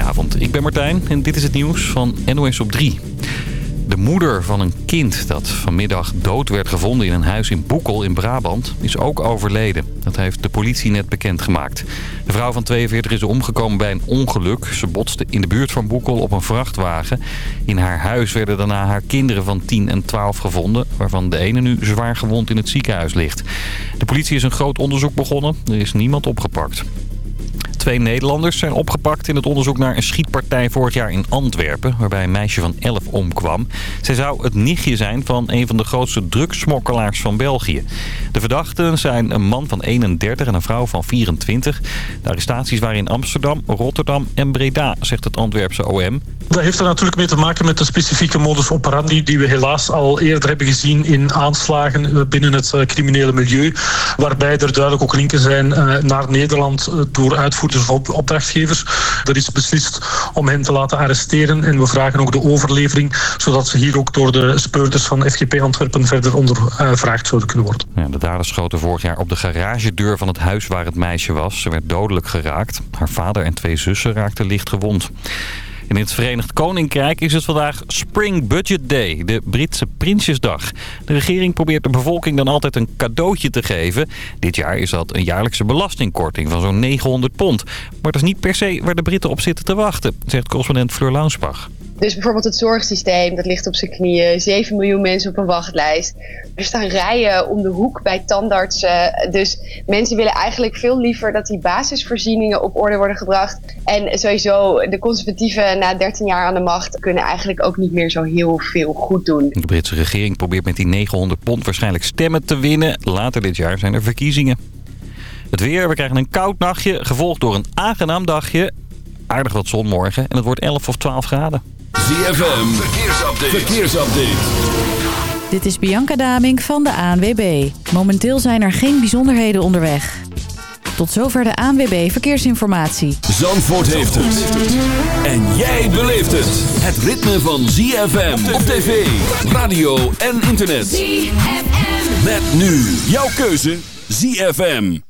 Goedenavond, ik ben Martijn en dit is het nieuws van NOS op 3. De moeder van een kind dat vanmiddag dood werd gevonden in een huis in Boekel in Brabant is ook overleden. Dat heeft de politie net bekendgemaakt. De vrouw van 42 is omgekomen bij een ongeluk. Ze botste in de buurt van Boekel op een vrachtwagen. In haar huis werden daarna haar kinderen van 10 en 12 gevonden... waarvan de ene nu zwaar gewond in het ziekenhuis ligt. De politie is een groot onderzoek begonnen. Er is niemand opgepakt. Twee Nederlanders zijn opgepakt in het onderzoek naar een schietpartij vorig jaar in Antwerpen... waarbij een meisje van 11 omkwam. Zij zou het nichtje zijn van een van de grootste drugsmokkelaars van België. De verdachten zijn een man van 31 en een vrouw van 24. De arrestaties waren in Amsterdam, Rotterdam en Breda, zegt het Antwerpse OM. Dat heeft er natuurlijk mee te maken met de specifieke modus operandi die we helaas al eerder hebben gezien in aanslagen binnen het eh, criminele milieu. Waarbij er duidelijk ook linken zijn eh, naar Nederland eh, door uitvoerders of opdrachtgevers. Er is beslist om hen te laten arresteren en we vragen ook de overlevering zodat ze hier ook door de speurders van FGP Antwerpen verder ondervraagd zouden kunnen worden. Ja, de daders schoten vorig jaar op de garagedeur van het huis waar het meisje was. Ze werd dodelijk geraakt. Haar vader en twee zussen raakten licht gewond. In het Verenigd Koninkrijk is het vandaag Spring Budget Day, de Britse Prinsjesdag. De regering probeert de bevolking dan altijd een cadeautje te geven. Dit jaar is dat een jaarlijkse belastingkorting van zo'n 900 pond. Maar dat is niet per se waar de Britten op zitten te wachten, zegt correspondent Fleur Launsbach. Dus bijvoorbeeld het zorgsysteem, dat ligt op zijn knieën. 7 miljoen mensen op een wachtlijst. Er staan rijen om de hoek bij tandartsen. Dus mensen willen eigenlijk veel liever dat die basisvoorzieningen op orde worden gebracht. En sowieso, de conservatieven na 13 jaar aan de macht kunnen eigenlijk ook niet meer zo heel veel goed doen. De Britse regering probeert met die 900 pond waarschijnlijk stemmen te winnen. Later dit jaar zijn er verkiezingen. Het weer, we krijgen een koud nachtje, gevolgd door een aangenaam dagje. Aardig wat zon morgen en het wordt 11 of 12 graden. ZFM, verkeersupdate. verkeersupdate. Dit is Bianca Daming van de ANWB. Momenteel zijn er geen bijzonderheden onderweg. Tot zover de ANWB Verkeersinformatie. Zandvoort heeft het. En jij beleeft het. Het ritme van ZFM op tv, radio en internet. ZFM. Met nu jouw keuze ZFM.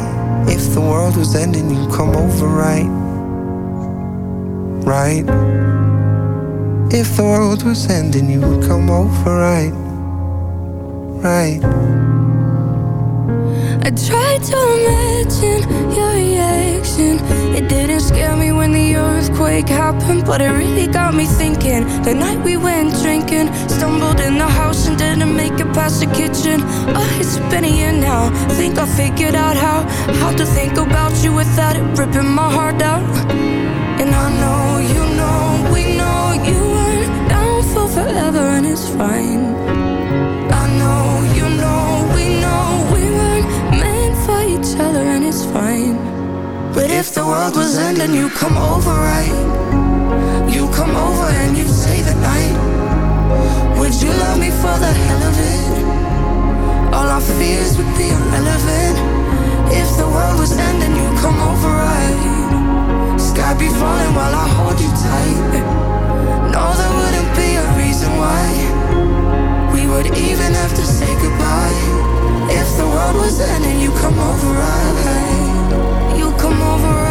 If the world was ending, you'd come over, right? Right? If the world was ending, you would come over, right? Right. I tried to imagine your reaction. It didn't scare me when the earthquake happened, but it really got me thinking. The night we went drinking, stumbled in past the kitchen. Oh, it's been a year now. Think I figured out how how to think about you without it ripping my heart out. And I know you know we know you weren't down for forever, and it's fine. I know you know we know we weren't meant for each other, and it's fine. But if the world was ending, you come over, right? You come over and you stay the night. Would you love me for the hell of it? All our fears would be irrelevant. If the world was ending, you'd come over, right? Sky be falling while I hold you tight. No, there wouldn't be a reason why we would even have to say goodbye. If the world was ending, you come over, right? You come over, right?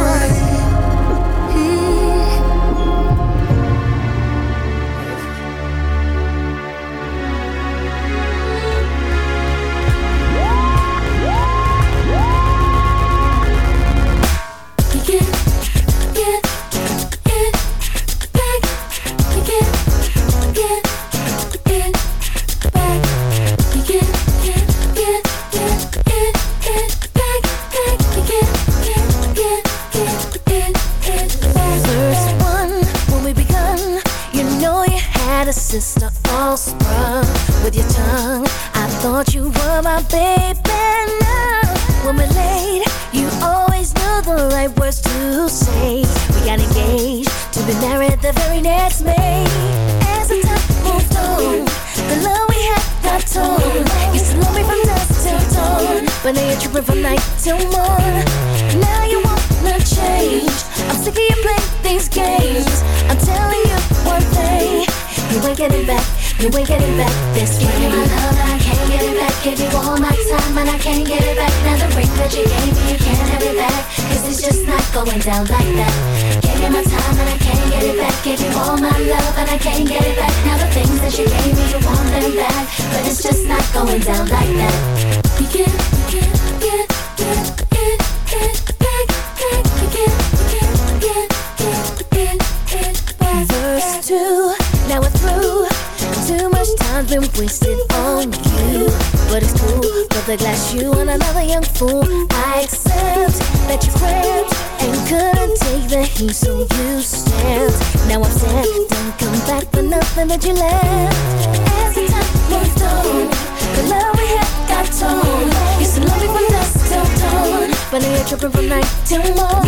now you're tripping from night till morn.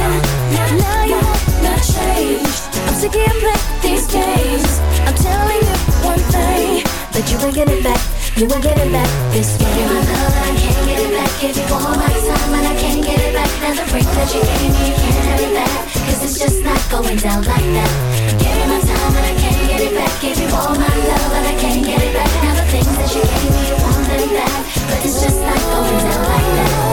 Now you wanna change. I'm sick of playing these games. I'm telling you one thing that you ain't getting back. You ain't getting back this way. You my love and I can't get it back. Give you all my time and I can't get it back. Now the ring that you gave me, you can't have it back. Cause it's just not going down like that. Give you my time and I can't get it back. Give you all my love and I can't get it back. Now the things that you gave me, you want them back. But it's just not going down like that.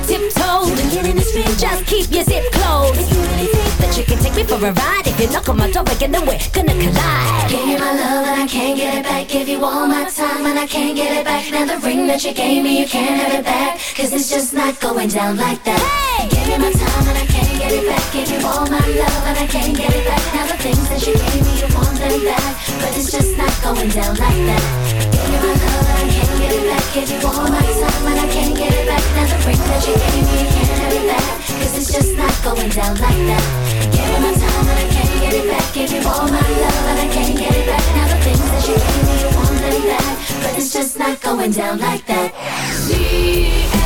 You tiptoed, just keep your zip closed. If you really think that you can take me for a ride, if you knock on my door again, then we're gonna collide. Give you my love and I can't get it back. Give you all my time and I can't get it back. Now the ring that you gave me, you can't have it back. Cause it's just not going down like that. Hey! Give you my time and I can't get it back. Give you all my love and I can't get it back. Now the things that you gave me, you want them back. But it's just not going down like that. Give you my love get it. Give you all my time and I can't get it back. Now the ring that you gave me, you can't have it back. Cause it's just not going down like that. Give you my time and I can't get it back. Give you all my love and I can't get it back. Now the things that you gave me, you want them back. But it's just not going down like that. They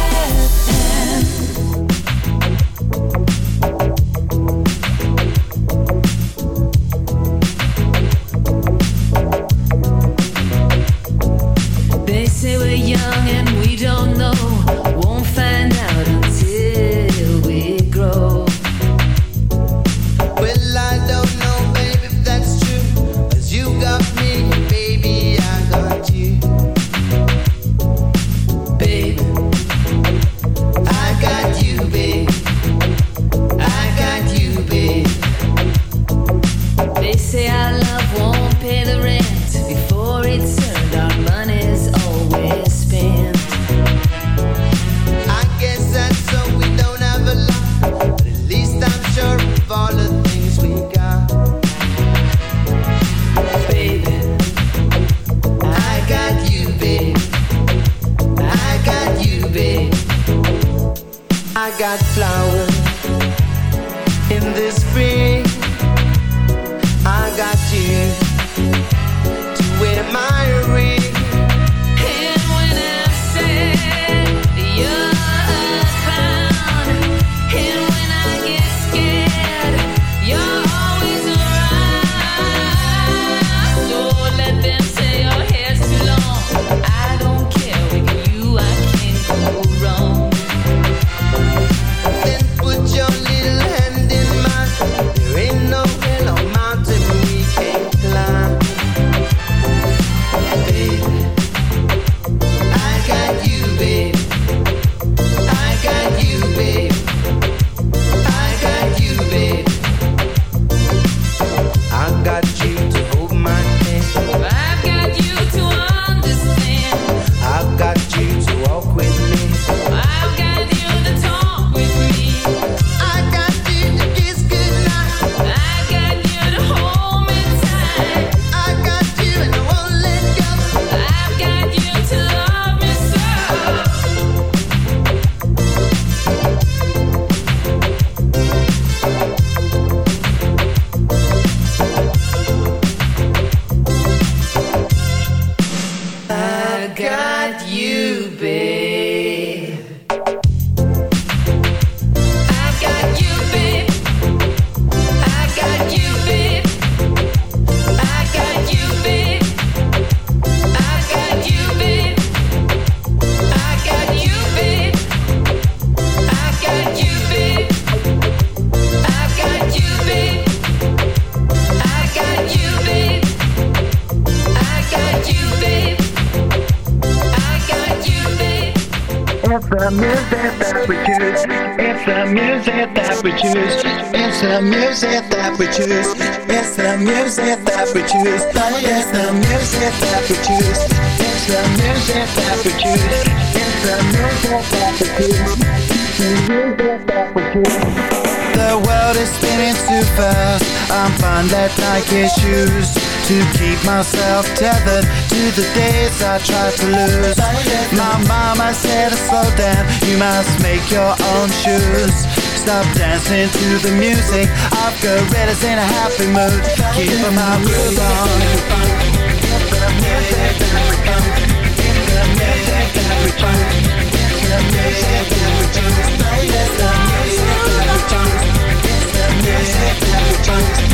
Fine that Nike shoes to keep myself tethered to the days I tried to lose. My mama said to slow down. You must make your own shoes. Stop dancing to the music. I've got gorillas in a happy mood. Keep my groove on. Get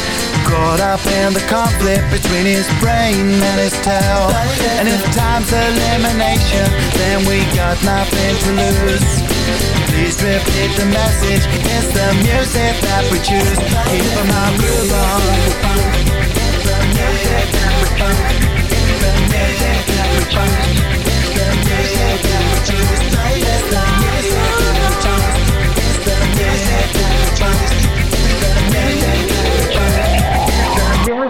Caught up in the conflict between his brain and his tail. And if time's elimination, then we got nothing to lose. Please repeat the message, it's the music that we choose. Keep on our groove on. The the music that the music. It's the music that we choose. It's the music that we choose.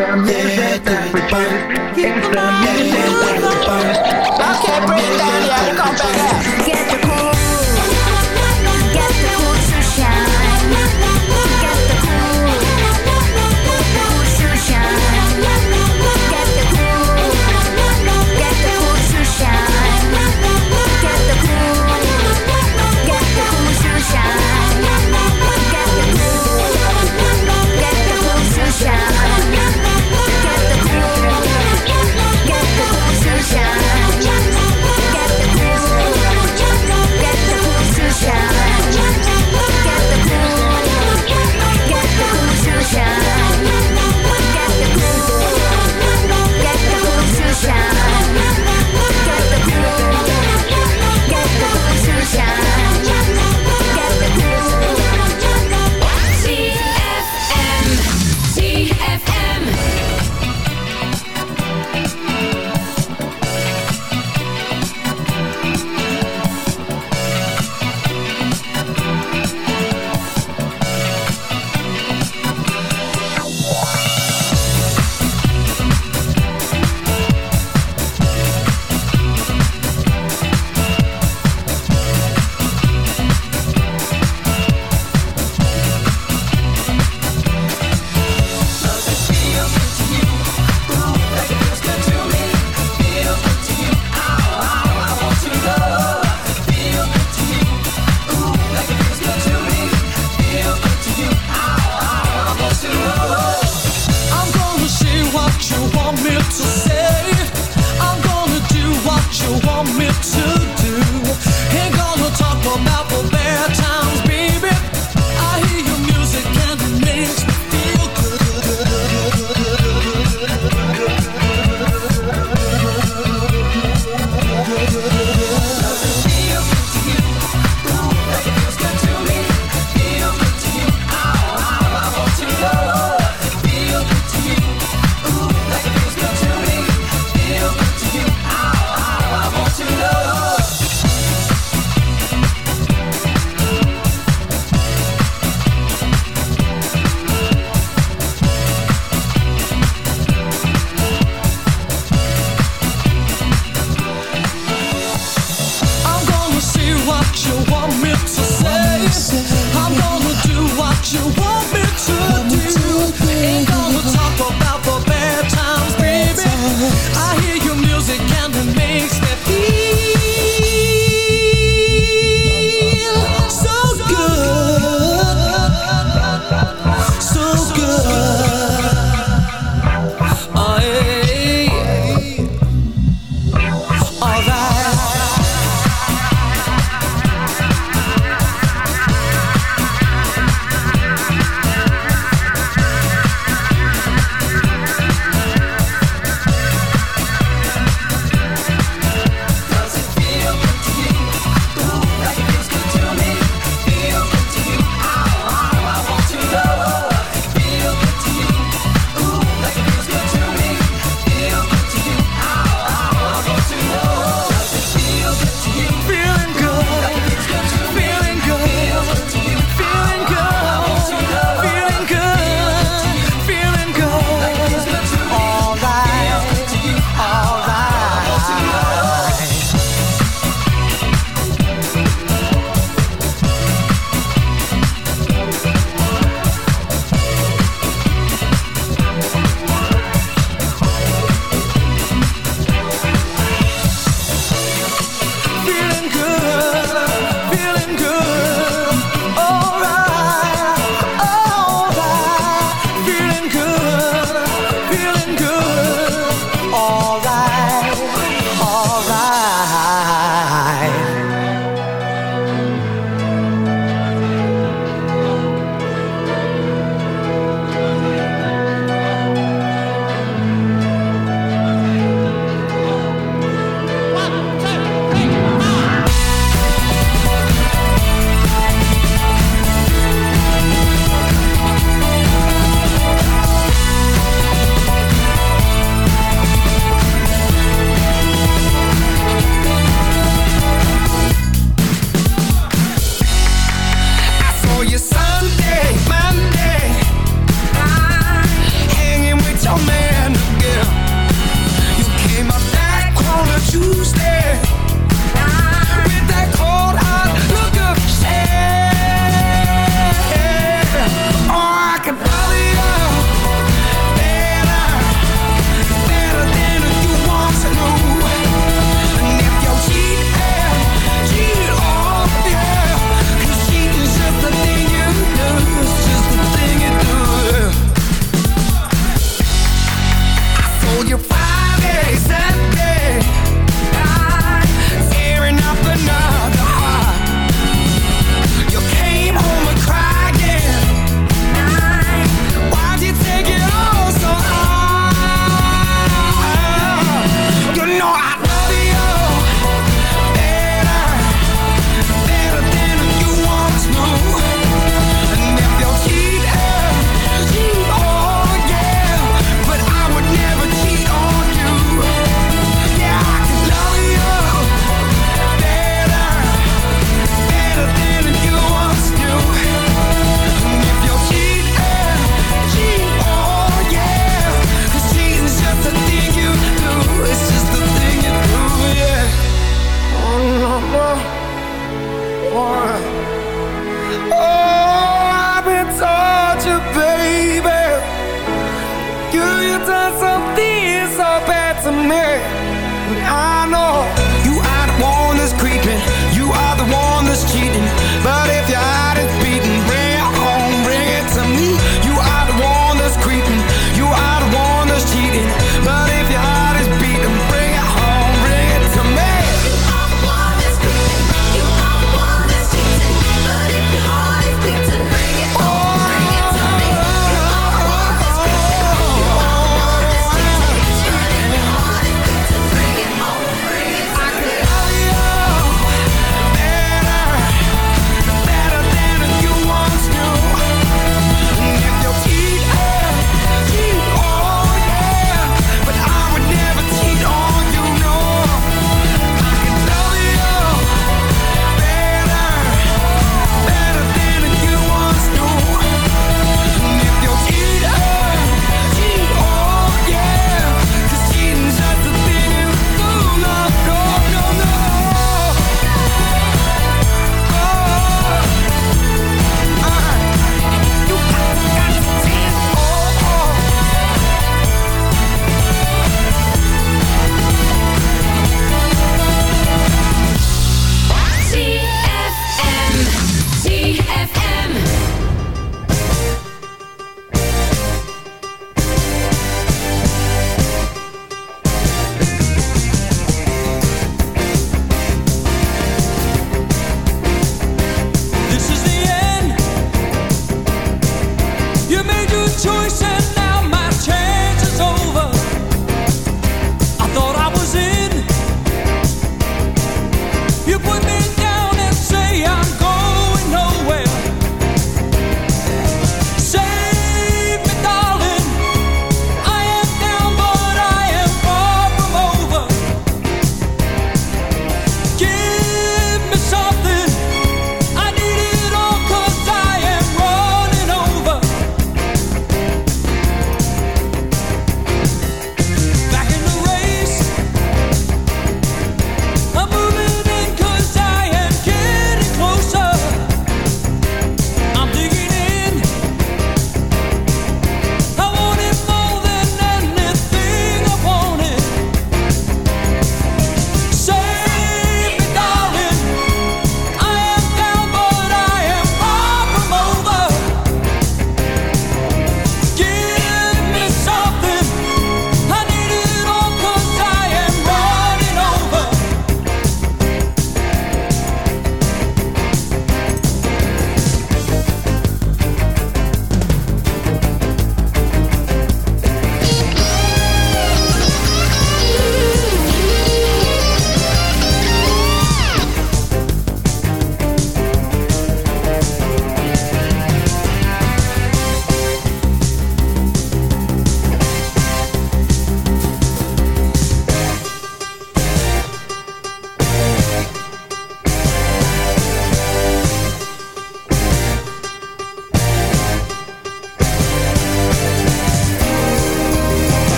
Everybody dance, everybody. Everybody dance, everybody. Okay, Prince Daniel, come back.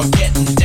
forgetting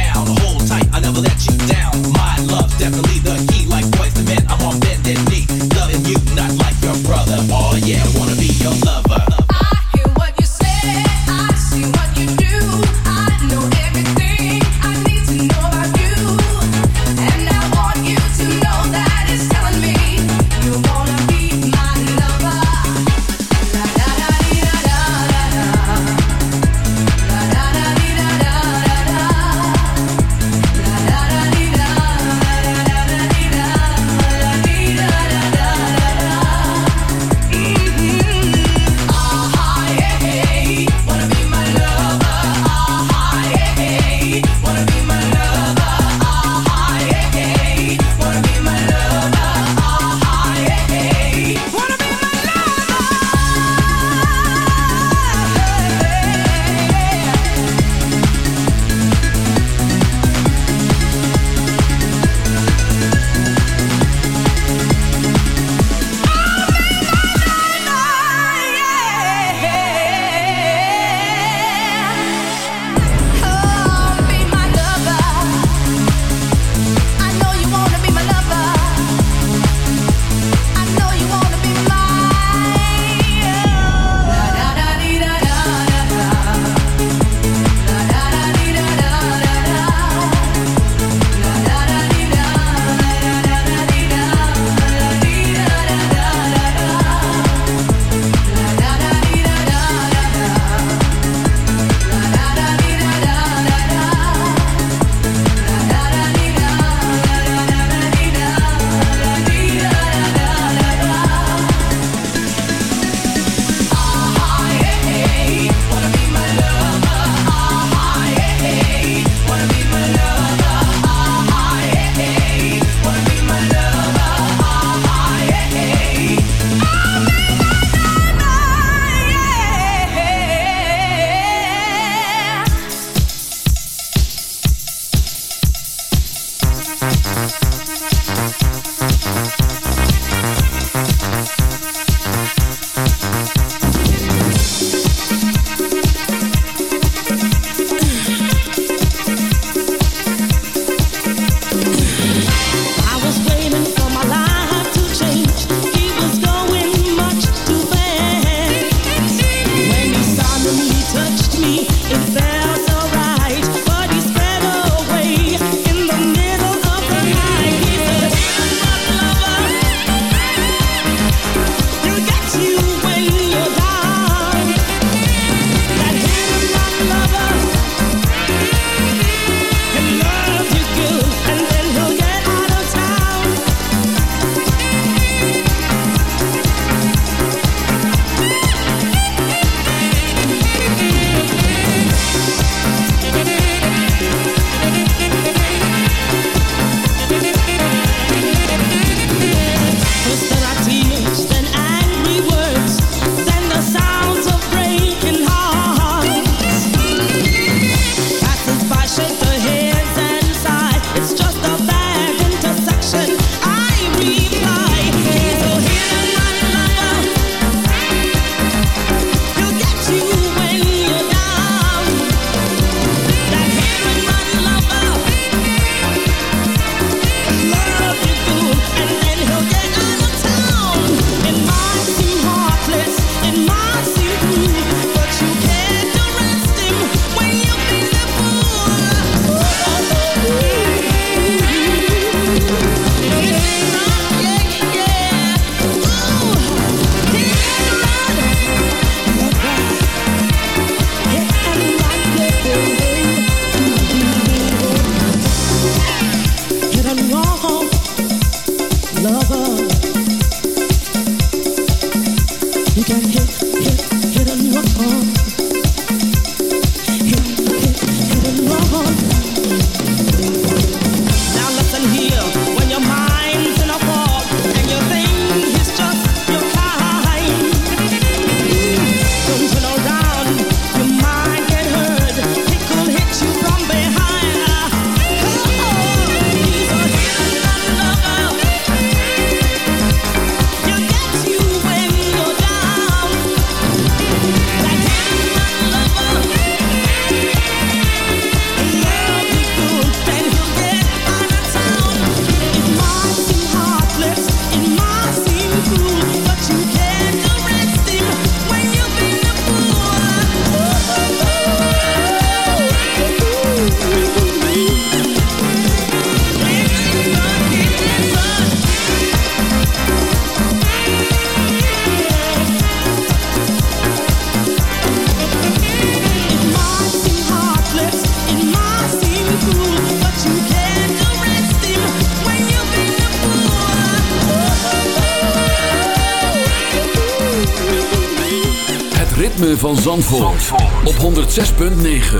ritme van Zandvoort, op 106.9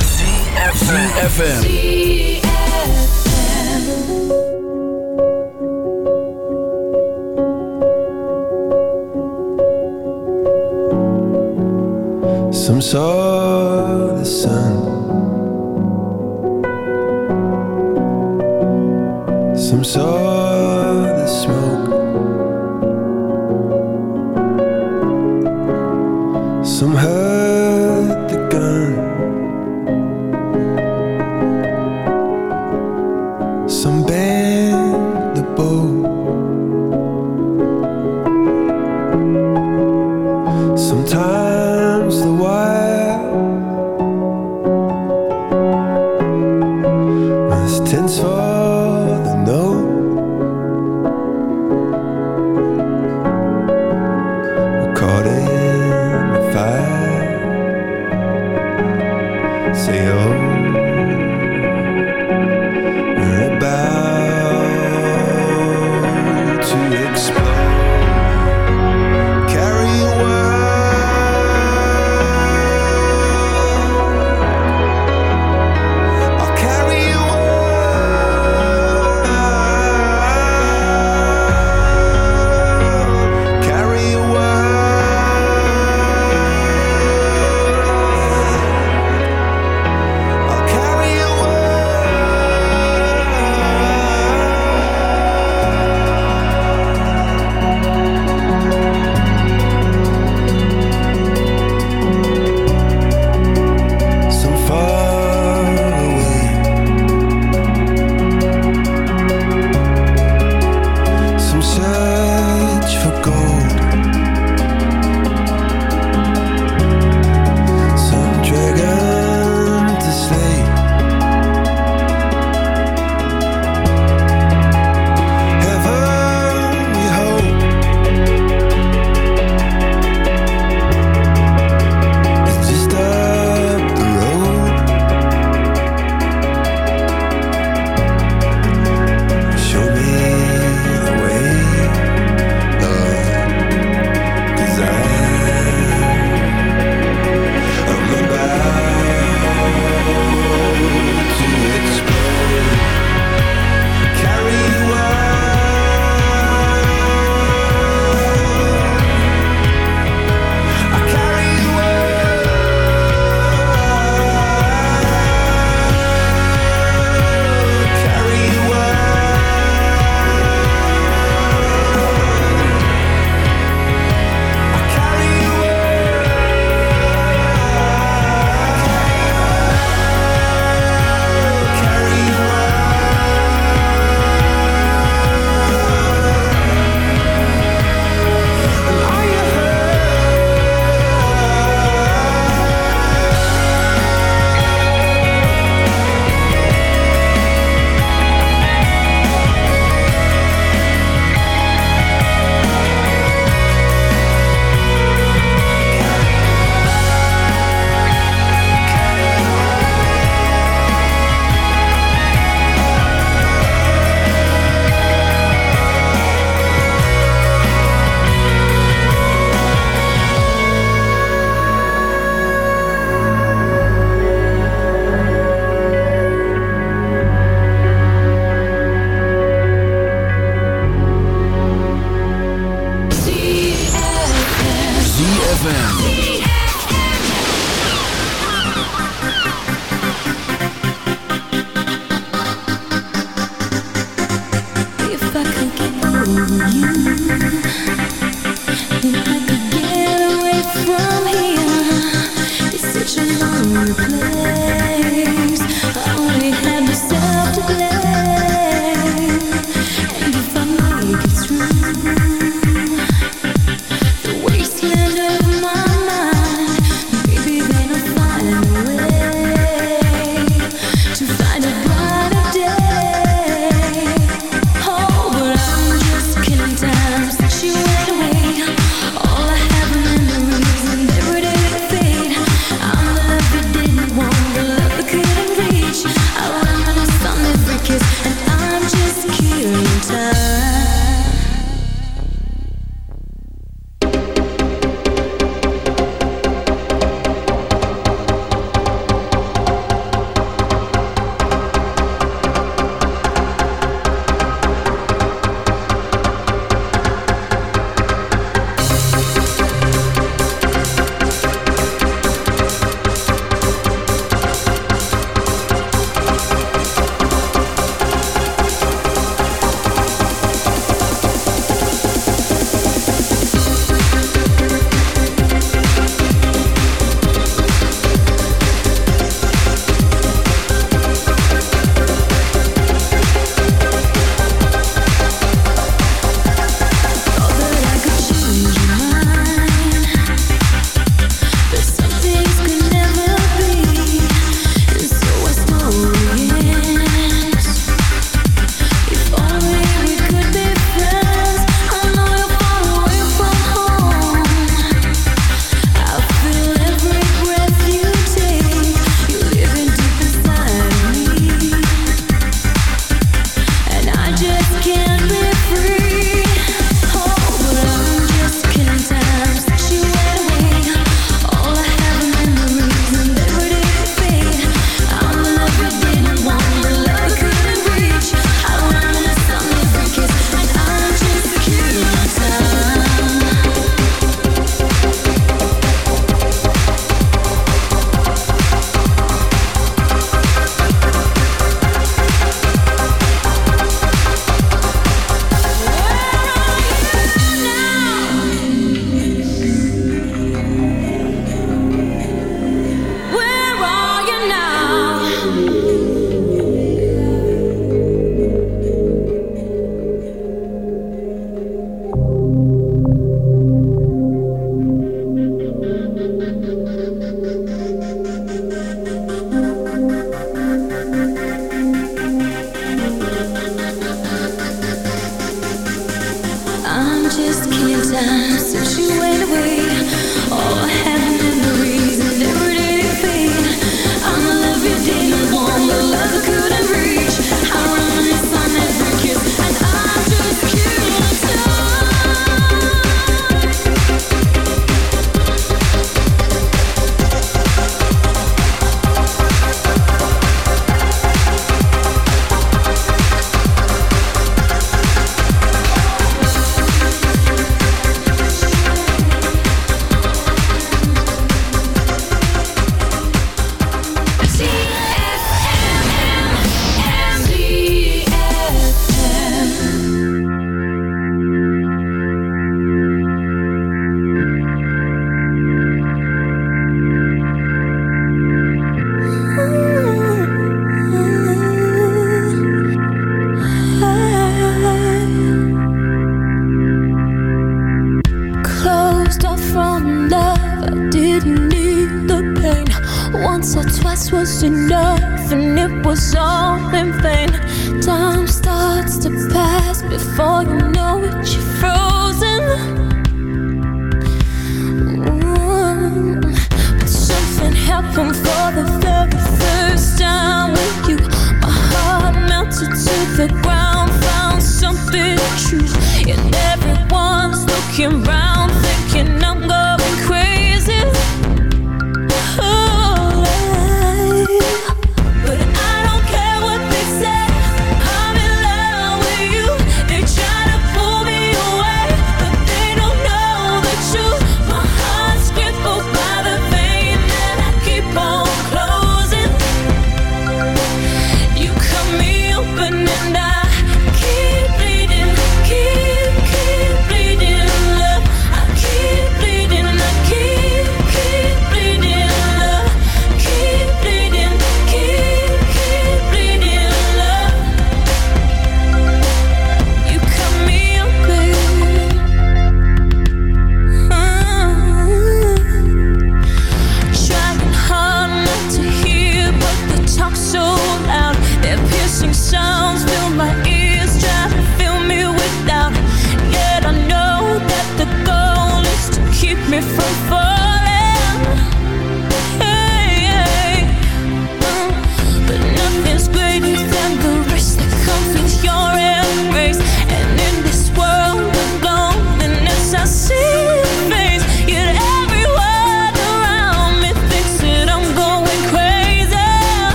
FM. Some saw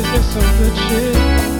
if it's some good shit.